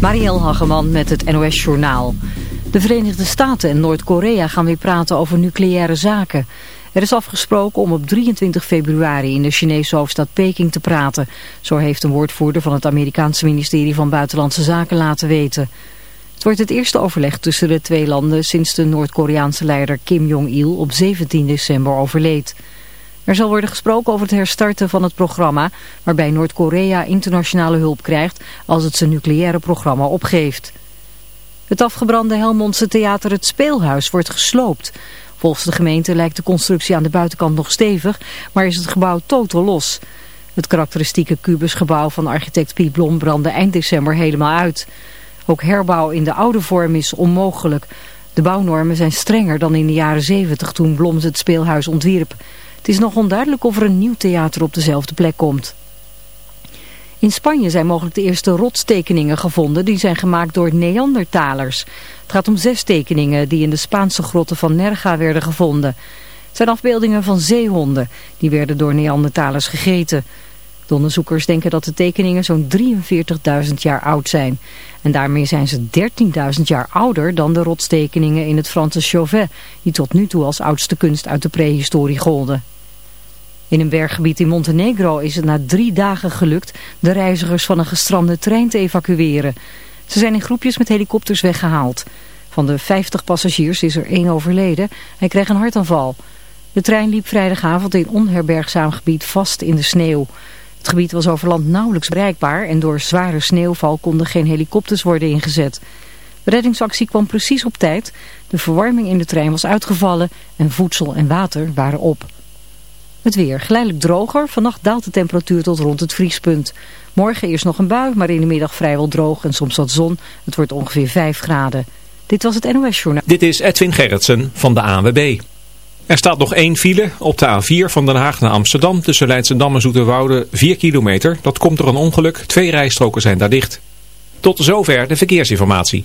Marielle Hageman met het NOS Journaal. De Verenigde Staten en Noord-Korea gaan weer praten over nucleaire zaken. Er is afgesproken om op 23 februari in de Chinese hoofdstad Peking te praten. Zo heeft een woordvoerder van het Amerikaanse ministerie van Buitenlandse Zaken laten weten. Het wordt het eerste overleg tussen de twee landen sinds de Noord-Koreaanse leider Kim Jong-il op 17 december overleed. Er zal worden gesproken over het herstarten van het programma... waarbij Noord-Korea internationale hulp krijgt als het zijn nucleaire programma opgeeft. Het afgebrande Helmondse theater Het Speelhuis wordt gesloopt. Volgens de gemeente lijkt de constructie aan de buitenkant nog stevig... maar is het gebouw totaal los. Het karakteristieke kubusgebouw van architect Piet Blom brandde eind december helemaal uit. Ook herbouw in de oude vorm is onmogelijk... De bouwnormen zijn strenger dan in de jaren 70 toen Bloms het speelhuis ontwierp. Het is nog onduidelijk of er een nieuw theater op dezelfde plek komt. In Spanje zijn mogelijk de eerste rotstekeningen gevonden die zijn gemaakt door Neandertalers. Het gaat om zes tekeningen die in de Spaanse grotten van Nerga werden gevonden. Het zijn afbeeldingen van zeehonden, die werden door Neandertalers gegeten. De onderzoekers denken dat de tekeningen zo'n 43.000 jaar oud zijn. En daarmee zijn ze 13.000 jaar ouder dan de rotstekeningen in het Franse Chauvet, die tot nu toe als oudste kunst uit de prehistorie golden. In een berggebied in Montenegro is het na drie dagen gelukt de reizigers van een gestrande trein te evacueren. Ze zijn in groepjes met helikopters weggehaald. Van de 50 passagiers is er één overleden. Hij kreeg een hartaanval. De trein liep vrijdagavond in onherbergzaam gebied vast in de sneeuw. Het gebied was over land nauwelijks bereikbaar en door zware sneeuwval konden geen helikopters worden ingezet. De reddingsactie kwam precies op tijd. De verwarming in de trein was uitgevallen en voedsel en water waren op. Het weer geleidelijk droger. Vannacht daalt de temperatuur tot rond het vriespunt. Morgen eerst nog een bui, maar in de middag vrijwel droog en soms wat zon. Het wordt ongeveer 5 graden. Dit was het NOS Journaal. Dit is Edwin Gerritsen van de ANWB. Er staat nog één file op de A4 van Den Haag naar Amsterdam tussen Leidschendam en Zoeterwoude 4 kilometer. Dat komt door een ongeluk. Twee rijstroken zijn daar dicht. Tot zover de verkeersinformatie.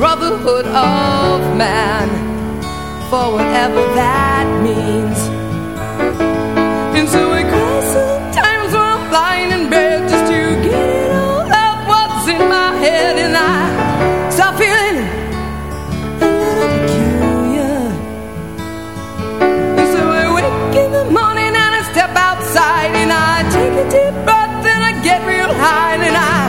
Brotherhood of man, for whatever that means. And so it goes sometimes when I'm lying in bed just to get all out what's in my head, and I start feeling a little peculiar. And so I wake in the morning and I step outside and I take a deep breath and I get real high and I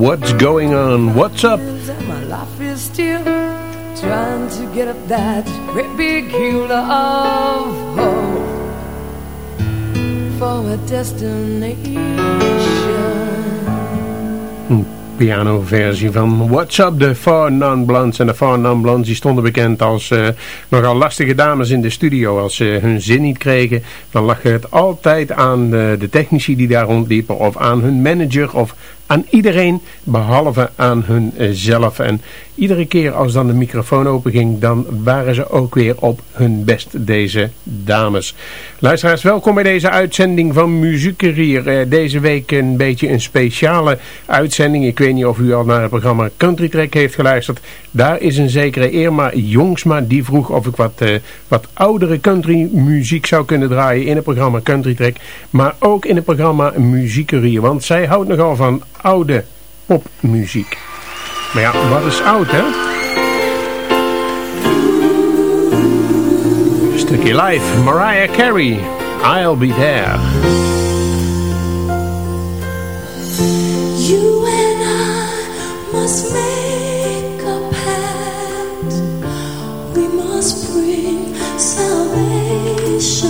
what's going on? What's up? My life is still trying to get up that great big hill of hope for a destination. pianoversie van What's Up, de Four Non-Blondes. En de Four Non-Blondes die stonden bekend als uh, nogal lastige dames in de studio. Als ze hun zin niet kregen, dan lag het altijd aan de, de technici die daar rondliepen. Of aan hun manager of aan iedereen behalve aan hunzelf. En iedere keer als dan de microfoon open ging, dan waren ze ook weer op hun best, deze dames. Luisteraars, welkom bij deze uitzending van Muziekerier. Uh, deze week een beetje een speciale uitzending. Ik weet niet of u al naar het programma Country Track heeft geluisterd. Daar is een zekere Irma Jongsma die vroeg of ik wat, uh, wat oudere country muziek zou kunnen draaien in het programma Country Track. Maar ook in het programma Muziekerier. Want zij houdt nogal van oude popmuziek. Maar ja, wat is oud, hè? Stukje live, Mariah Carey, I'll Be There. You and I must make a. We must bring salvation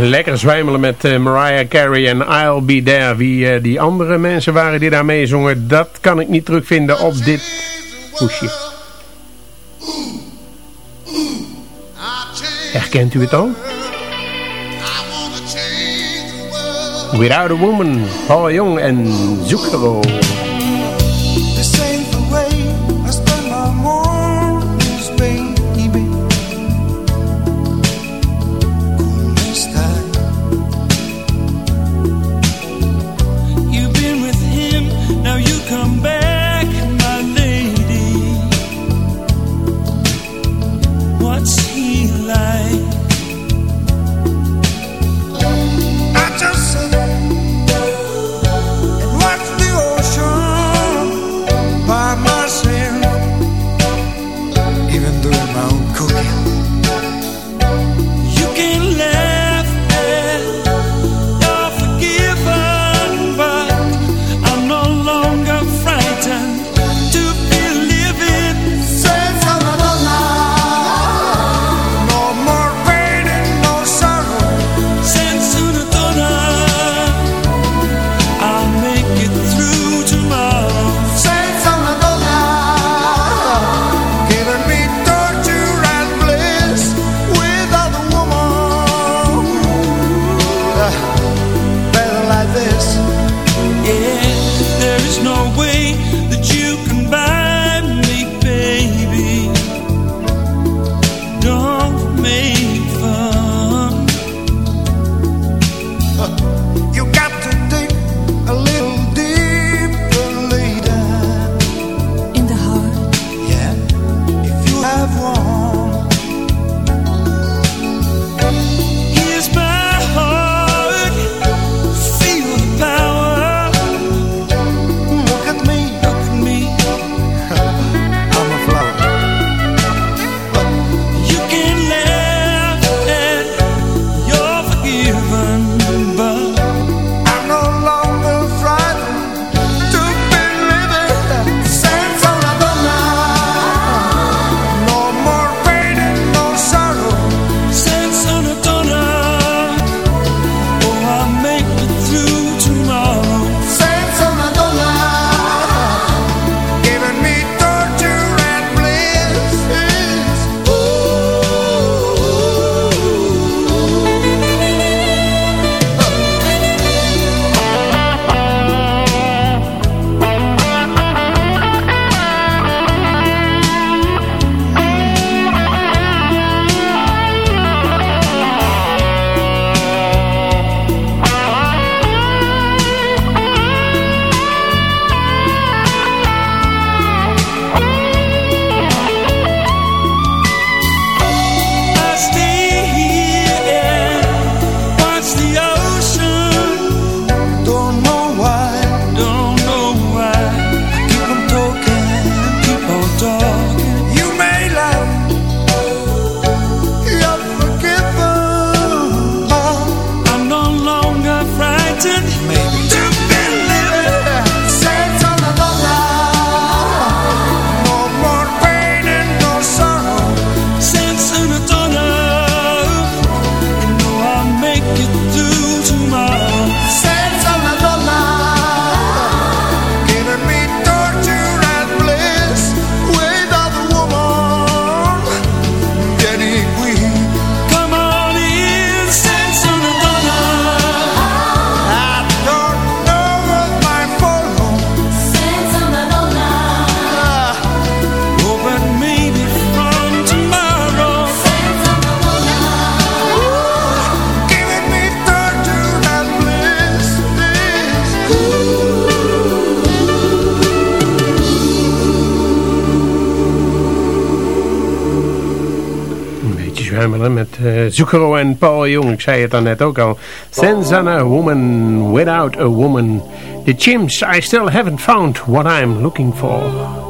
Lekker zwijmelen met eh, Mariah Carey en I'll Be There. Wie eh, die andere mensen waren die daarmee zongen, dat kan ik niet terugvinden op dit poesje. Herkent u het al? Without a Woman, Paul Jong en Zucchero. Uh, Zucchero en Paul Jong. Ik zei het dan net ook al. A woman without a woman. The chimps, I still haven't found what I'm looking for.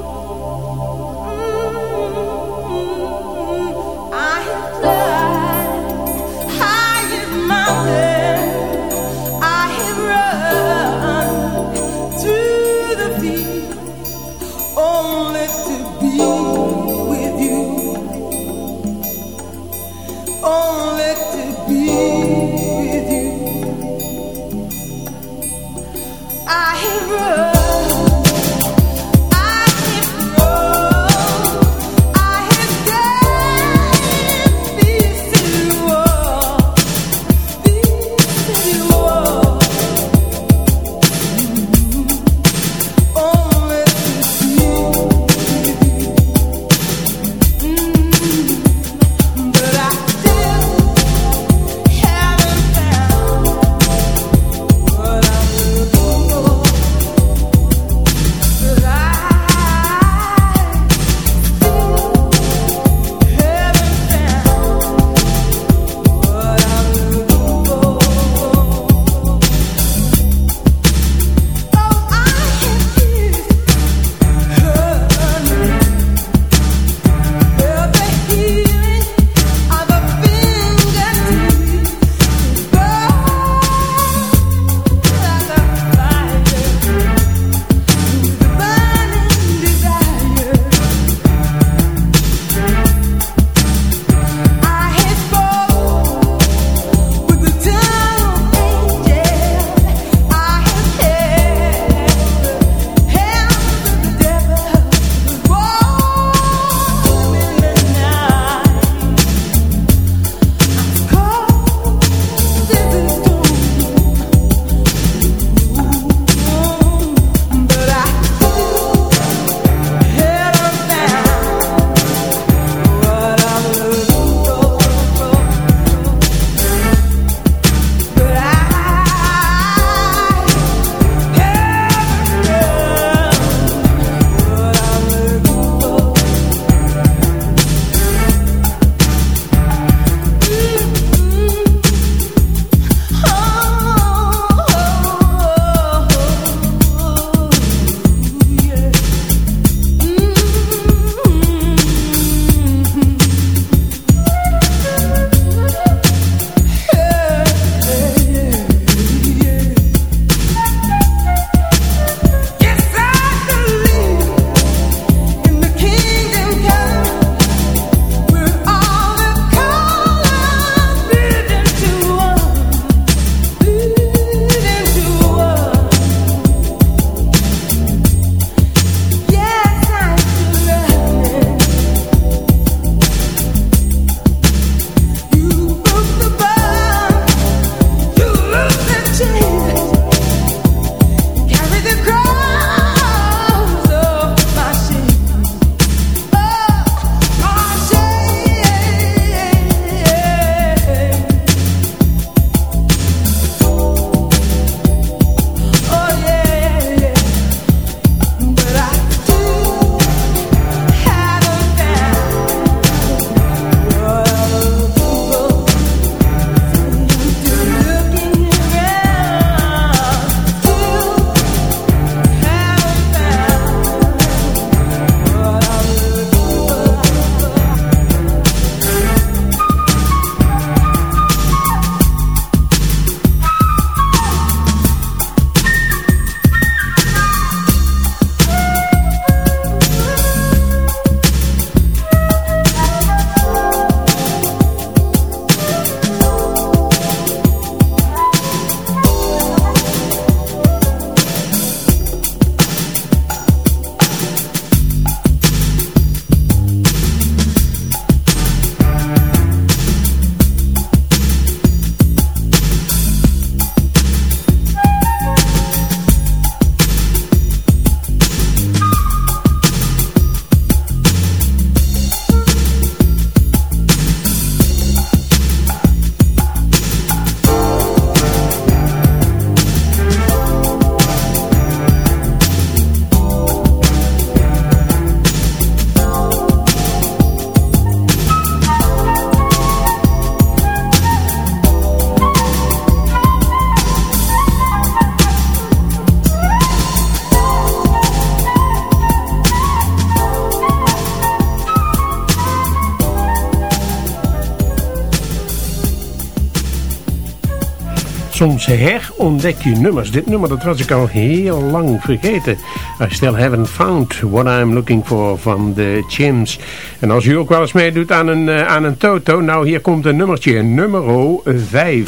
Soms herontdek je nummers. Dit nummer dat was ik al heel lang vergeten. I still haven't found what I'm looking for van de Chimps. En als u ook wel eens meedoet aan een, uh, aan een toto, nou hier komt een nummertje, nummer 5.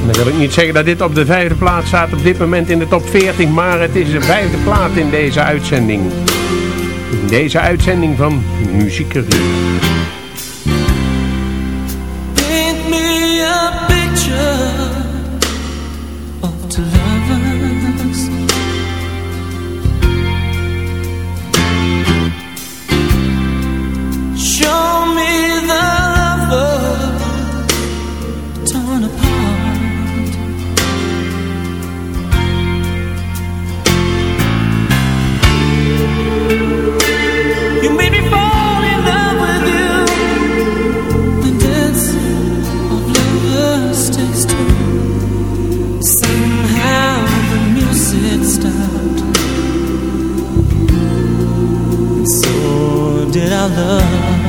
En dan wil ik niet zeggen dat dit op de vijfde plaats staat op dit moment in de top 40, maar het is de vijfde plaat in deze uitzending. In deze uitzending van Muziekerie. did I love?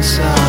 inside.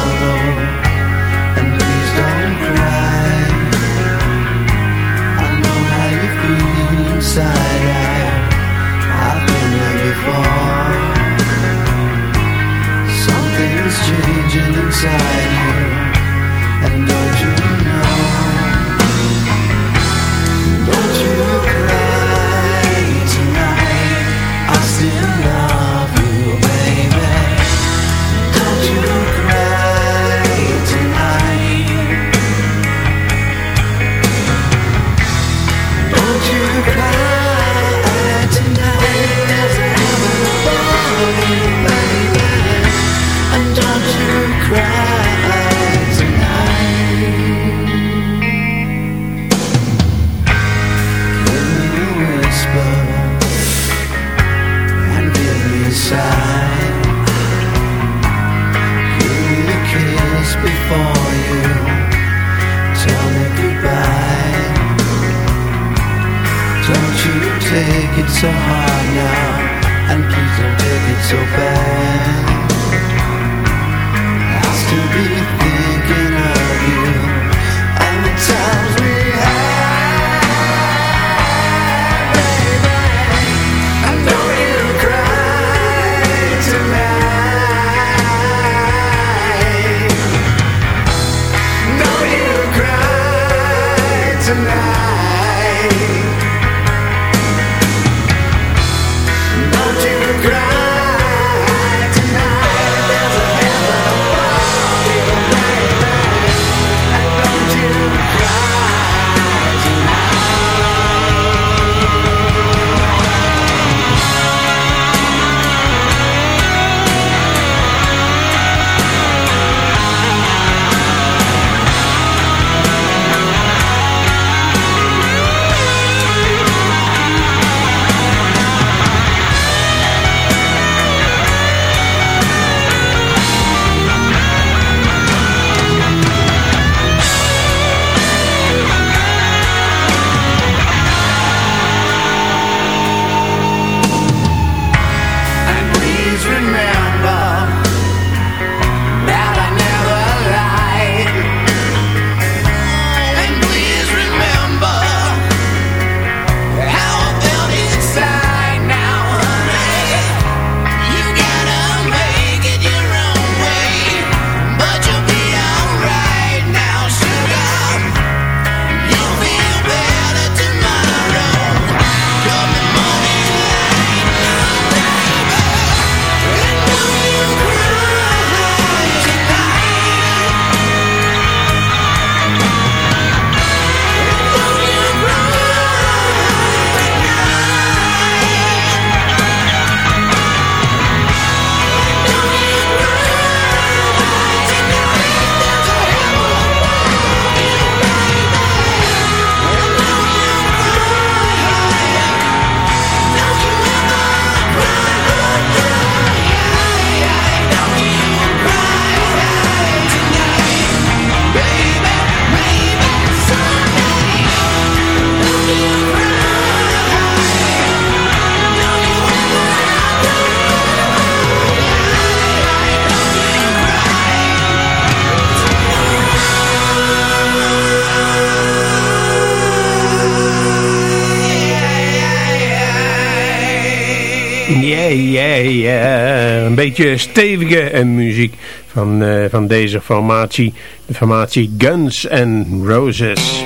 Yeah, yeah. Een beetje stevige muziek van, uh, van deze formatie. De formatie Guns N' Roses.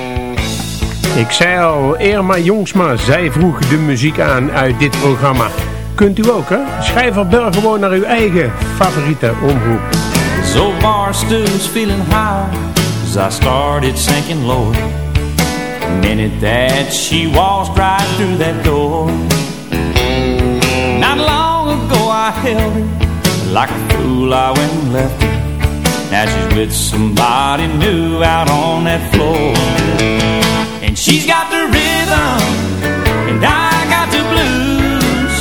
Ik zei al, Irma Jongsma, zij vroeg de muziek aan uit dit programma. Kunt u ook, hè? Schrijf of bel gewoon naar uw eigen favoriete omroep. So Barstow's feeling high As I started sinking lower The minute that she walked right through that door I held her Like a fool I went and left her. Now she's with somebody new out on that floor. And she's got the rhythm And I got the blues.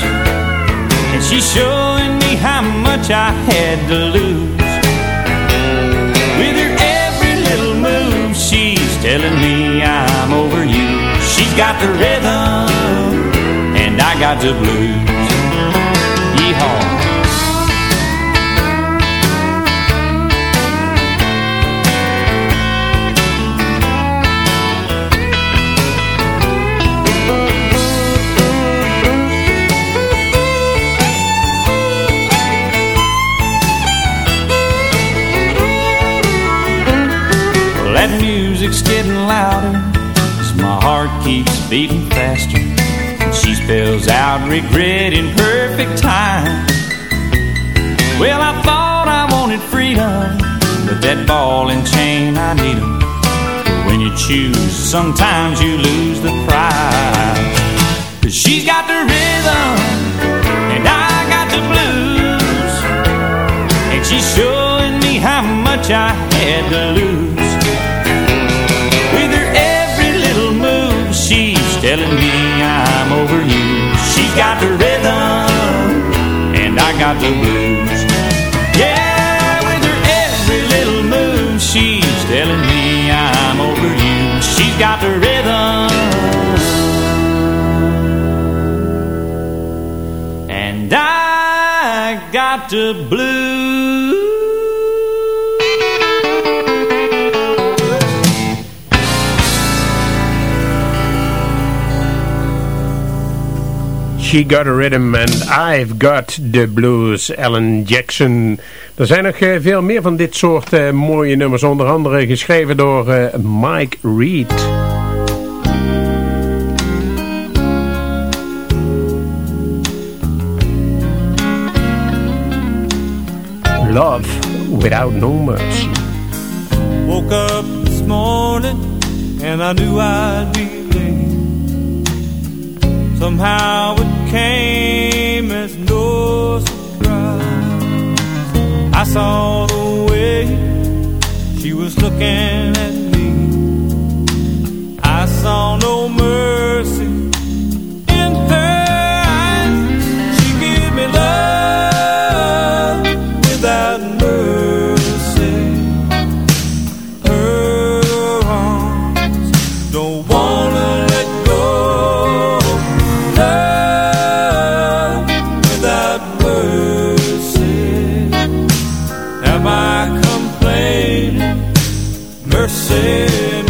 And she's showing me how much I had to lose. With her every little move She's telling me I'm over you She's got the rhythm And I got the blues that music's getting louder As my heart keeps beating faster. And she spells out regret in perfect time. Well, I thought I wanted freedom But that ball and chain, I need them When you choose, sometimes you lose the prize Cause she's got the rhythm And I got the blues. And she's showing me how much I got the blues. Yeah, with her every little move, she's telling me I'm over you. She's got the rhythm. And I got the blues. She Got a Rhythm and I've Got the Blues, Alan Jackson. Er zijn nog eh, veel meer van dit soort uh, mooie nummers, onder andere geschreven door uh, Mike Reed. Love Without Mercy. Woke up this morning and I knew I'd be Somehow it came as no surprise. I saw the way she was looking at me. I saw no mercy by complaining. Mercy.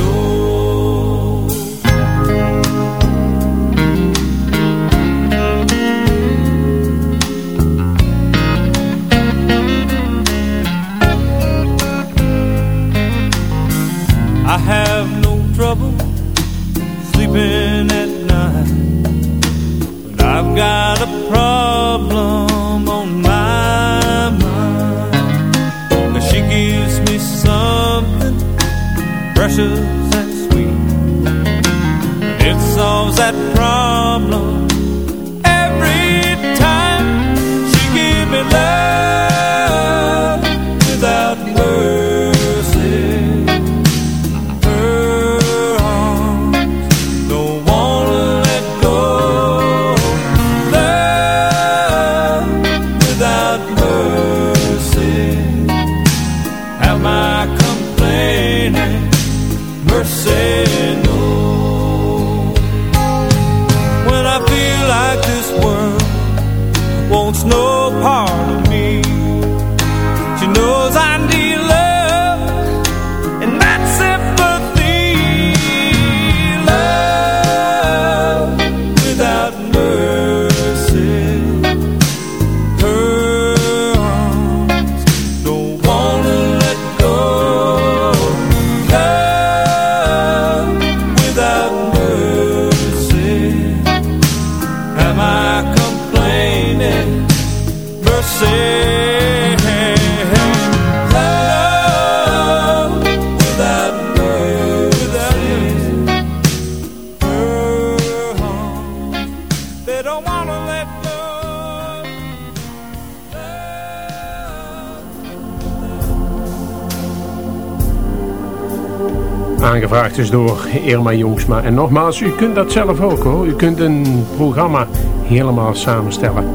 Aangevraagd is door Irma Jongsma. En nogmaals, u kunt dat zelf ook hoor. U kunt een programma helemaal samenstellen.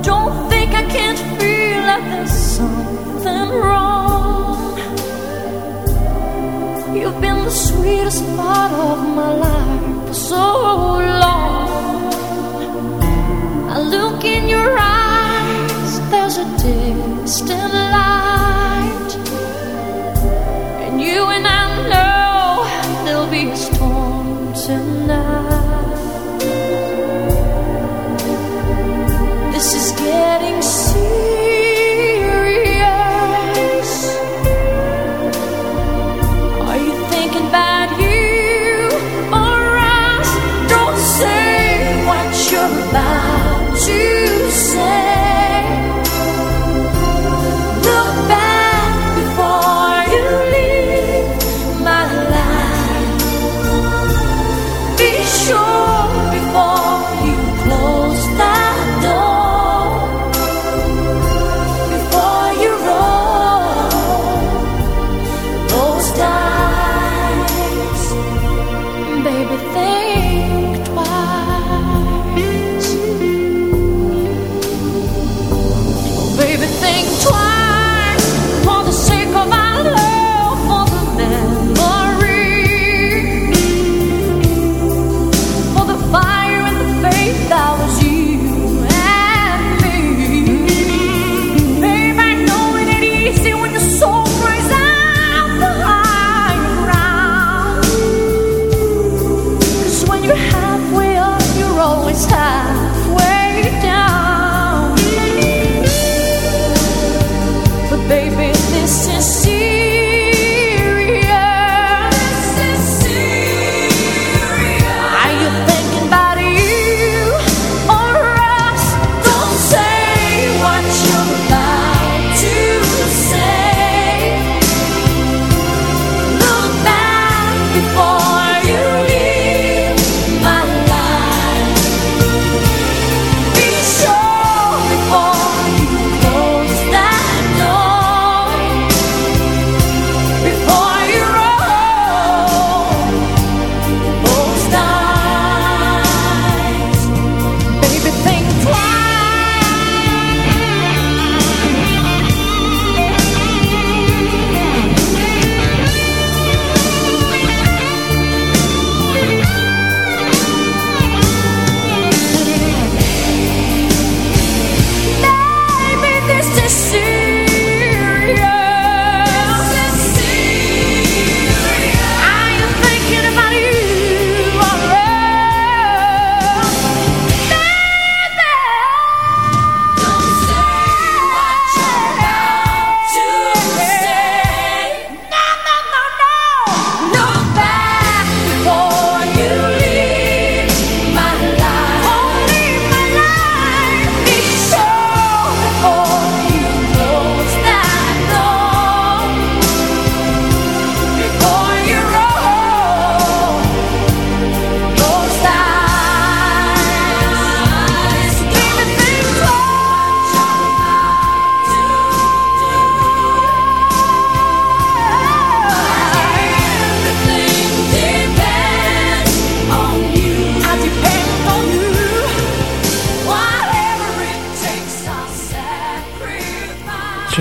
Don't think I can't feel like there's something wrong. You've been the sweetest part of my life for so long. I look in your eyes, there's a distant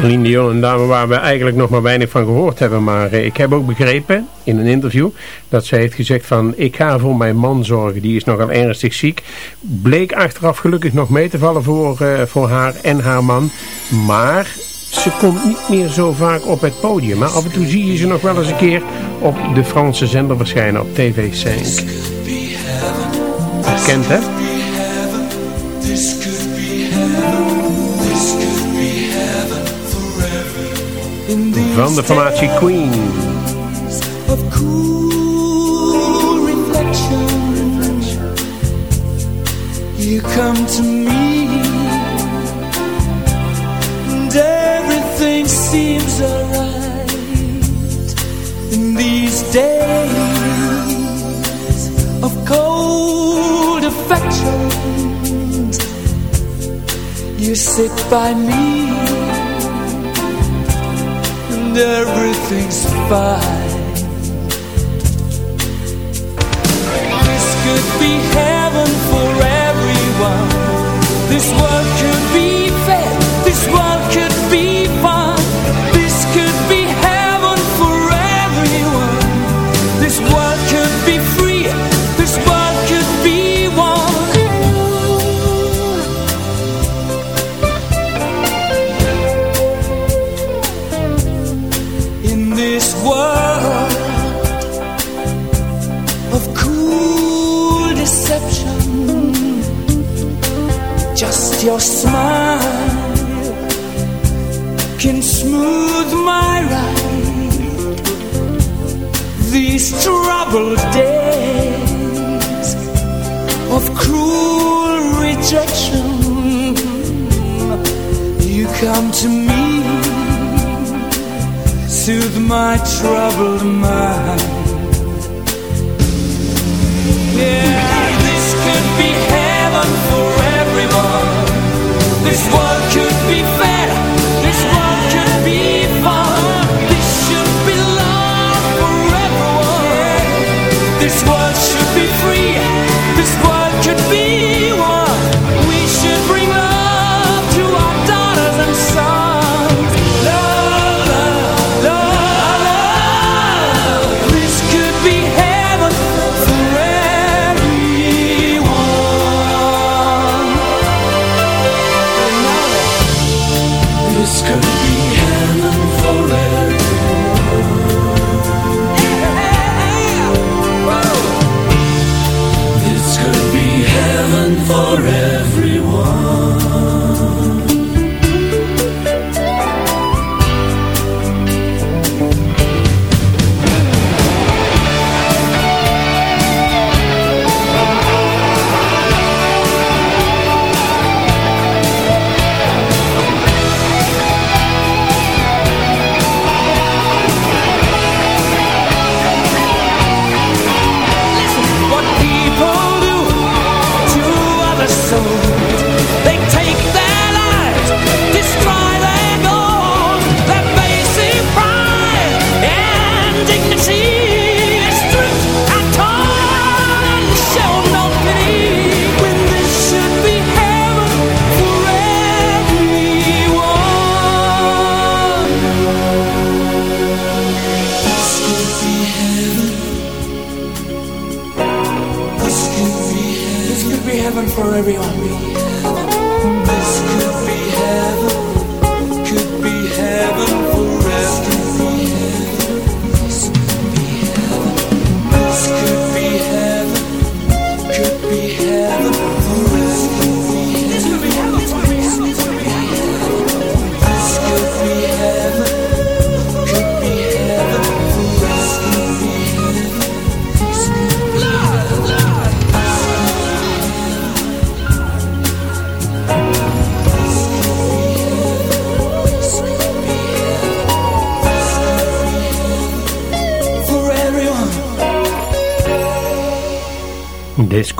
Celine Dion, een dame waar we eigenlijk nog maar weinig van gehoord hebben. Maar eh, ik heb ook begrepen in een interview dat zij heeft gezegd van ik ga voor mijn man zorgen. Die is nogal ernstig ziek. Bleek achteraf gelukkig nog mee te vallen voor, uh, voor haar en haar man. Maar ze komt niet meer zo vaak op het podium. Maar af en toe zie je ze nog wel eens een keer op de Franse zender verschijnen op TV 5. Kent hè? Van de formatie Queen. Of cool you come to me, and everything seems alright in these days of cold affection. You sit by me everything's fine. This could be heaven for everyone. This world could These troubled days of cruel rejection, you come to me soothe my troubled mind. Yeah,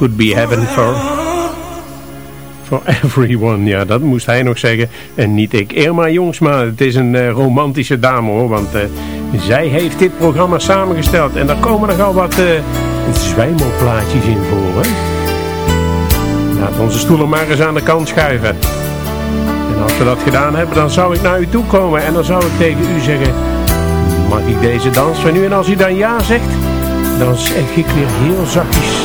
could be heaven for... For everyone, ja, dat moest hij nog zeggen. En niet ik. Irma Jongsma, het is een eh, romantische dame hoor. Want eh, zij heeft dit programma samengesteld. En daar komen nogal wat uh, zwijmelplaatjes in voor. Hè? Laat onze stoelen maar eens aan de kant schuiven. En als we dat gedaan hebben, dan zou ik naar u toe komen en dan zou ik tegen u zeggen... Mag ik deze dans van u? En als u dan ja zegt, dan zeg ik weer heel zachtjes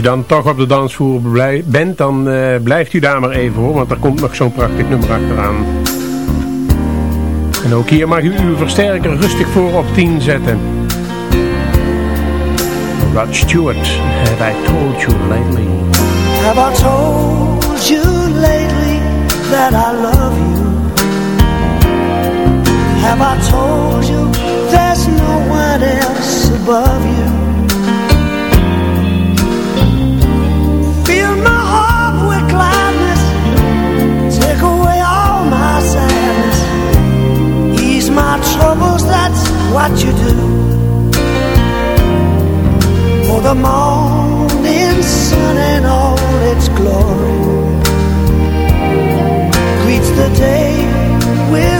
u dan toch op de dansvloer bent, dan uh, blijft u daar maar even hoor, want er komt nog zo'n prachtig nummer achteraan. En ook hier mag u uw versterker rustig voor op 10 zetten. Rod Stewart, have I told you lately? Have I told you lately that I love you? Have I told you there's no one else above you? What you do. For the morning sun and all its glory greets the day with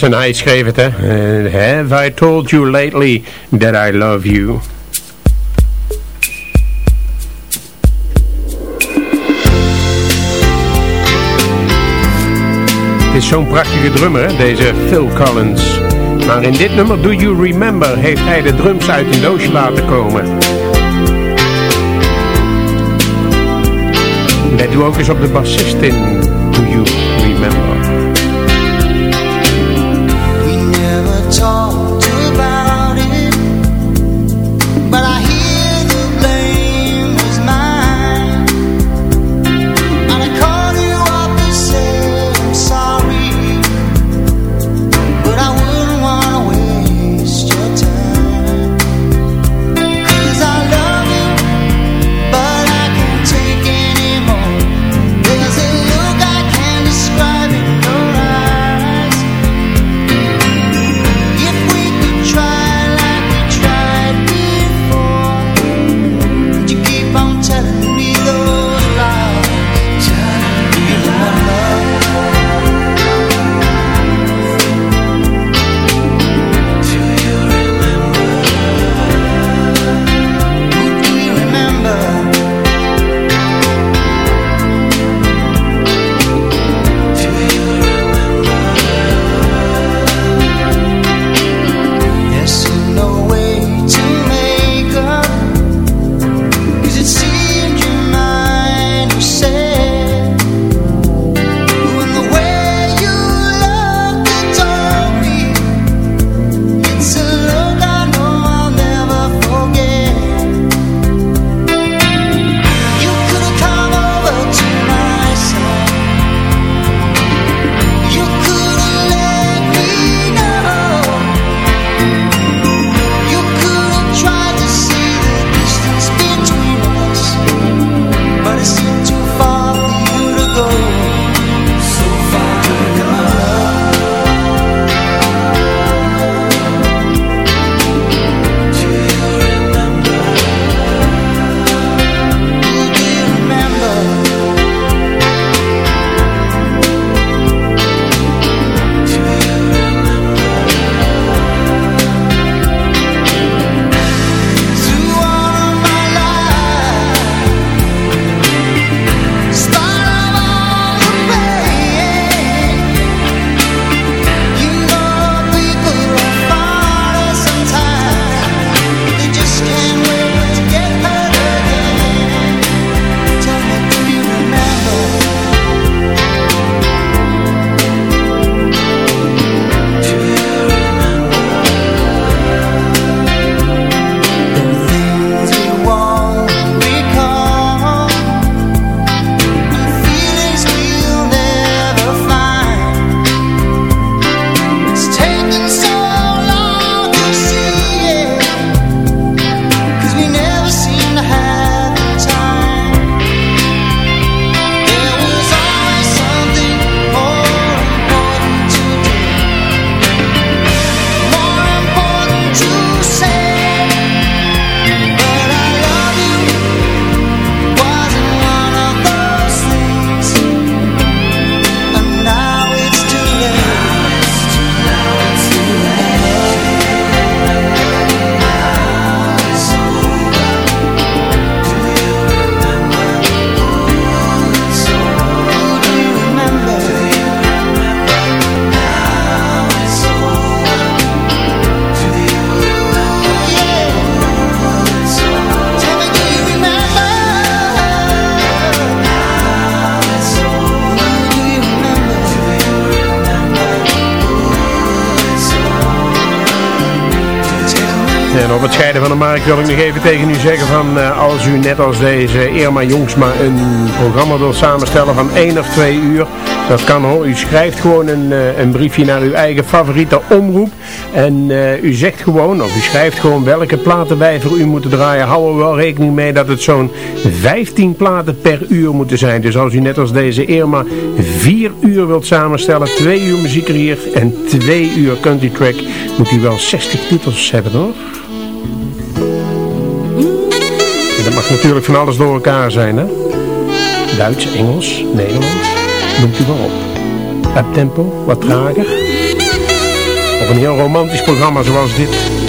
Morrison, hij schreef het hè. Eh, have I told you lately that I love you? Het is zo'n prachtige drummer hè, deze Phil Collins. Maar in dit nummer Do You Remember heeft hij de drums uit een doosje laten komen. Let u ook eens op de bassist in Do You Remember. Van de markt wil ik nog even tegen u zeggen van uh, als u net als deze Irma Jongsma een programma wil samenstellen van 1 of 2 uur. Dat kan hoor. U schrijft gewoon een, uh, een briefje naar uw eigen favoriete omroep. En uh, u zegt gewoon, of u schrijft gewoon welke platen wij voor u moeten draaien. Hou er wel rekening mee dat het zo'n 15 platen per uur moeten zijn. Dus als u net als deze Irma 4 uur wilt samenstellen, 2 uur muziek hier en 2 uur country track, moet u wel 60 titels hebben hoor. Natuurlijk van alles door elkaar zijn, hè? Duits, Engels, Nederlands, noemt u maar op. Up tempo, wat trager. Of een heel romantisch programma zoals dit.